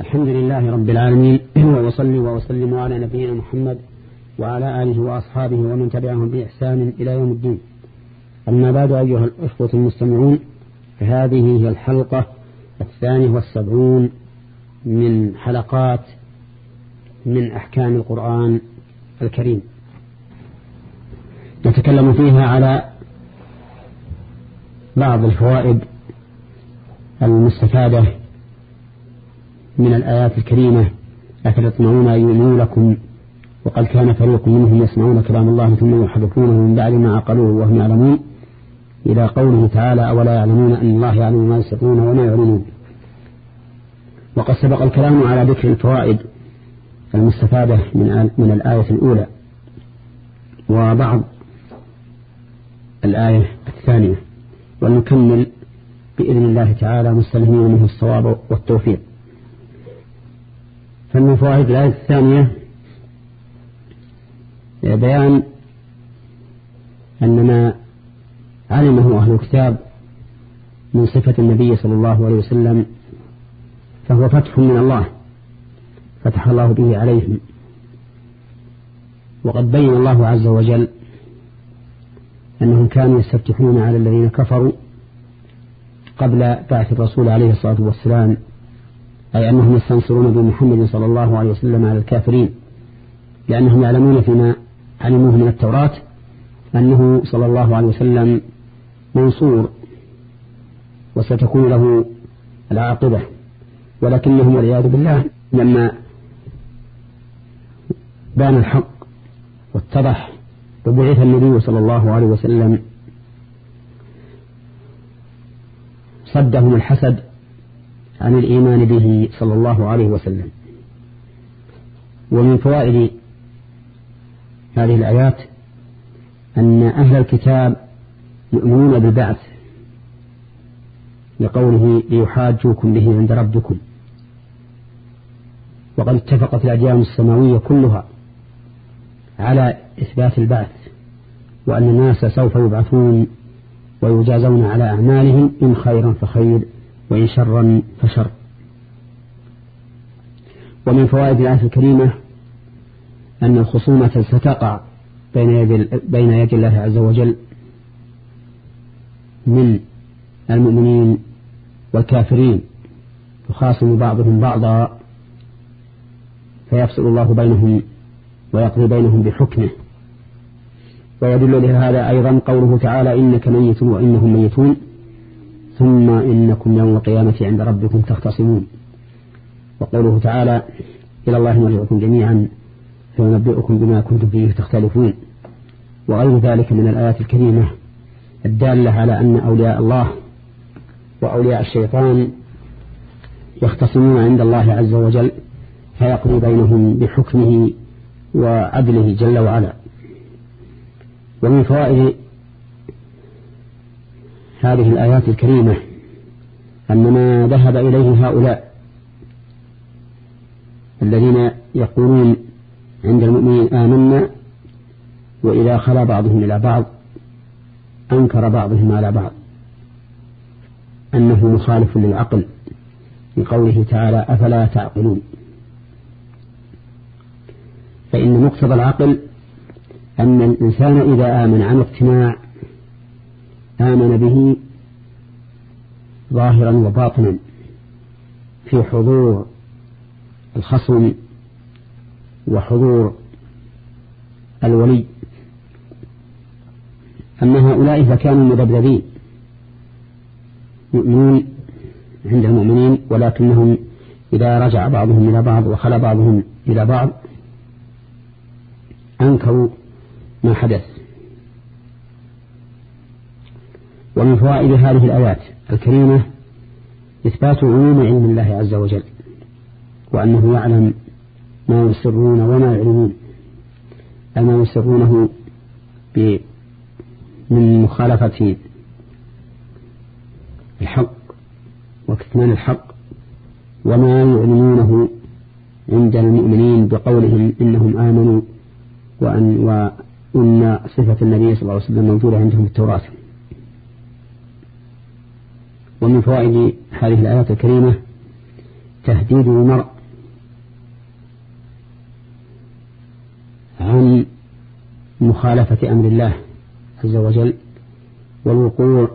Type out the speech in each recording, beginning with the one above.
الحمد لله رب العالمين وصلي وأسلم على نبينا محمد وعلى آله وأصحابه ومن تبعهم بإحسان إلى يوم الدين. أما بعد أيها الأخوة المستمعون فهذه هي الحلقة الثانية والسبعون من حلقات من أحكام القرآن الكريم. نتكلم فيها على بعض الفوائد المستفادة من الآيات الكريمة أفتطمعون أن لكم. وقد كان فريق منهم يسمعون كلام الله ثم يحرفونه من بعد ما عقلوه وهم يعلمون. إلى قوله تعالى أولا يعلمون أن الله يعلم ما يسرون وما يعلمون وقد سبق الكلام على ذكر الفوائد المستفادة من من الآية الأولى. وبعض الآية الثانية. ونكمل بإذن الله تعالى مستلهمين منه الصواب والتوفيق. فمن فوائد الآية الثانية بيان أن ما علمه أهل الكتاب من صفة النبي صلى الله عليه وسلم فهو فتح من الله فتح الله به عليهم. وقد بين الله عز وجل أنهم كانوا يستفتحون على الذين كفروا قبل بعث الرسول عليه الصلاة والسلام أي أنهم يستنصرون بمحمد صلى الله عليه وسلم على الكافرين لأنهم يعلمون فيما علموه من التوراة أنه صلى الله عليه وسلم منصور وستكون له العاقبة ولكنهم والعياذ بالله لما بان الحق واتضح وبعث النبي صلى الله عليه وسلم صدهم الحسد عن الإيمان به صلى الله عليه وسلم. ومن فوائد هذه الآيات أن أهل الكتاب يؤمنون بالبعث لقوله ليحاجوكم به عند ربكم. وقد اتفقت الأديان السماوية كلها على إثبات البعث وأن الناس سوف يبعثون ويجازون على أعمالهم إن خيرا فخير. وإن شرا فشر. ومن فوائد الآية الكريمة أن الخصومة ستقع بين يدي, بين يدي الله عز وجل من المؤمنين والكافرين يخاصم بعضهم بعضا فيفصل الله بينهم ويقضي بينهم بحكمه. ويدل لهذا أيضا قوله تعالى إنك ميت وإنهم ميتون. ثم إنكم يوم القيامة عند ربكم تختصمون. وقوله تعالى إلى الله مرجعكم جميعا فينبئكم بما كنتم فيه تختلفون. وغير ذلك من الآيات الكريمة الدالة على أن أولياء الله وأولياء الشيطان يختصمون عند الله عز وجل فيقضي بينهم بحكمه وعدله جل وعلا. ومن فوائد هذه الآيات الكريمة أن ما ذهب إليه هؤلاء الذين يقولون عند المؤمنين آمنا وإذا خلا بعضهم إلى بعض أنكر بعضهم على بعض أنه مخالف للعقل لقوله تعالى أفلا تعقلون؟ فإن مقتضى العقل أن الإنسان إذا آمن عن اقتناع آمن به ظاهرا وباطنا في حضور الخصم وحضور الولي. أما هؤلاء فكانوا مذبذبين يؤمنون عند المؤمنين ولكنهم إذا رجع بعضهم إلى بعض وخلى بعضهم إلى بعض أنكروا ما حدث. ومن فوائد هذه الآيات الكريمة إثبات عموم علم الله عز وجل وأنه يعلم ما يسرون وما يعلمون أما يسرونه من مخالفة الحق وكتمان الحق وما يعلنونه عند المؤمنين بقولهم إنهم آمنوا وأن, وأن صفة النبي صلى الله عليه وسلم موجودة عندهم في التوراة. ومن فوائد هذه الآيات الكريمة تهديد المرء عن مخالفة أمر الله عز وجل والوقوع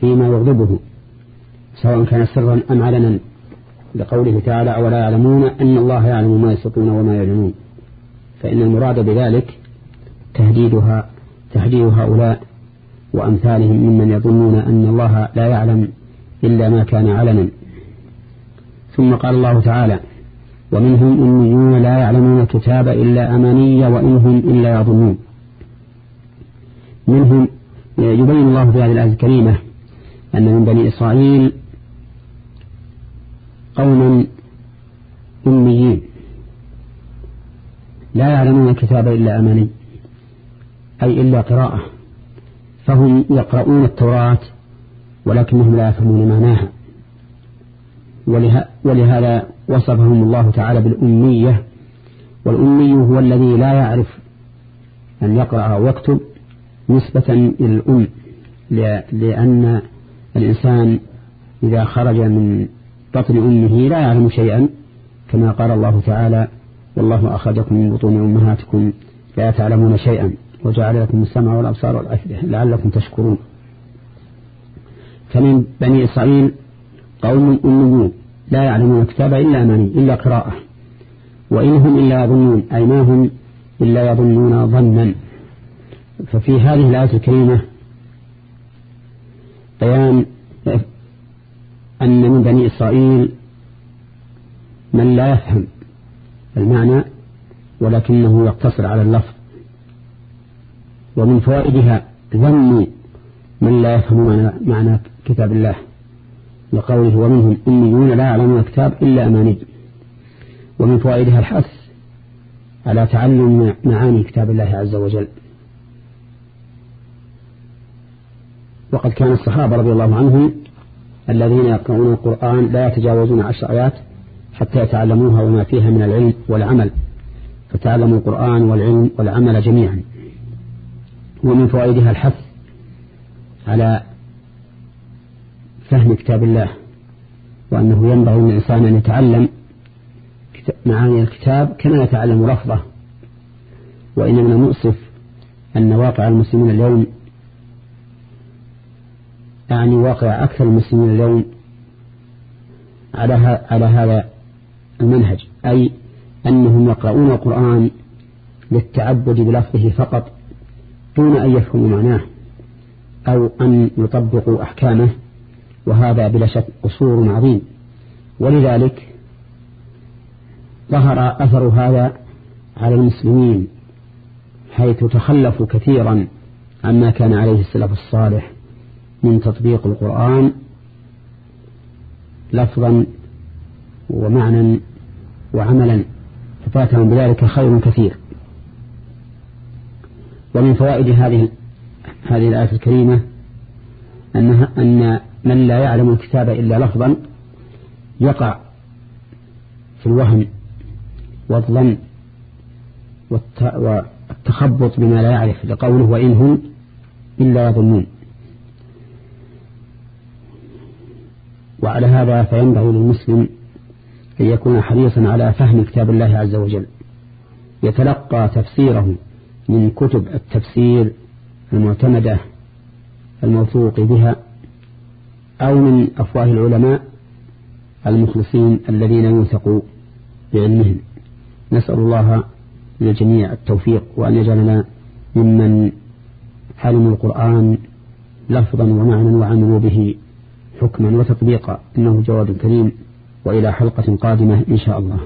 فيما يغضبه سواء كان سرا أم علنا. لقوله تعالى أولا يعلمون أن الله يعلم ما يسطون وما يعلمون فإن المراد بذلك تهديدها تهديد هؤلاء وأمثالهم ممن يظنون أن الله لا يعلم إلا ما كان علنا. ثم قال الله تعالى ومنهم أميون لا يعلمون الكتاب إلا أماني وإنهم إلا يظنون. منهم يبين الله في هذه الآية الكريمة أن من بني إسرائيل قوما أميين لا يعلمون الكتاب إلا أماني أي إلا قراءة فهم يقرؤون التوراة ولكنهم لا يفهمون معناها. ولهذا وصفهم الله تعالى بالأمية. والأمي هو الذي لا يعرف أن يقرأ ويكتب نسبة إلى الأم لأن الإنسان إذا خرج من بطن أمه لا يعلم شيئا كما قال الله تعالى والله أخرجكم من بطون أمهاتكم لا تعلمون شيئا وجعل لكم السمع والأبصار والأفئدة لعلكم تشكرون. فمن بني إسرائيل قوم أميون لا يعلمون الكتاب إلا أماني إلا قراءة. وإن هم إلا يظنون أي ما هم إلا يظنون ظنا. ففي هذه الآية الكريمة بيان أن من بني إسرائيل من لا يفهم المعنى ولكنه يقتصر على اللفظ. ومن فوائدها ذم من لا يفهم معنى كتاب الله. لقوله ومنهم أميون لا يعلمون الكتاب إلا أماني. ومن فوائدها الحث على تعلم معاني كتاب الله عز وجل. وقد كان الصحابة رضي الله عنهم الذين يقرؤون القرآن لا يتجاوزون عشر آيات حتى يتعلموها وما فيها من العلم والعمل. فتعلموا القرآن والعلم والعمل جميعا. ومن فوائدها الحث على فهم كتاب الله وأنه ينبغي للإنسان أن يتعلم معاني الكتاب كما يتعلم لفظه من المؤسف أن واقع المسلمين اليوم يعني واقع أكثر المسلمين اليوم على على هذا المنهج أي أنهم يقرؤون القرآن للتعبد بلفظه فقط دون أن يفهموا معناه. أو أن يطبقوا أحكامه وهذا بلا شك قصور عظيم. ولذلك ظهر أثر هذا على المسلمين حيث تخلفوا كثيرا عما كان عليه السلف الصالح من تطبيق القرآن لفظا ومعنى وعملا ففاتهم بذلك خير كثير. ومن فوائد هذه هذه الآية الكريمة أنها أن من لا يعلم الكتاب إلا لفظا يقع في الوهم والظن والتخبط بما لا يعرف لقوله وإن هم إلا يظنون. وعلى هذا فينبغي للمسلم أن يكون حريصا على فهم كتاب الله عز وجل يتلقى تفسيره من كتب التفسير المعتمدة الموثوق بها أو من أفواه العلماء المخلصين الذين يوثقوا بعلمهم. نسأل الله للجميع التوفيق وأن يجعلنا ممن علموا القرآن لفظا ومعنى وعملوا به حكما وتطبيقا. إنه جواد كريم وإلى حلقة قادمة إن شاء الله.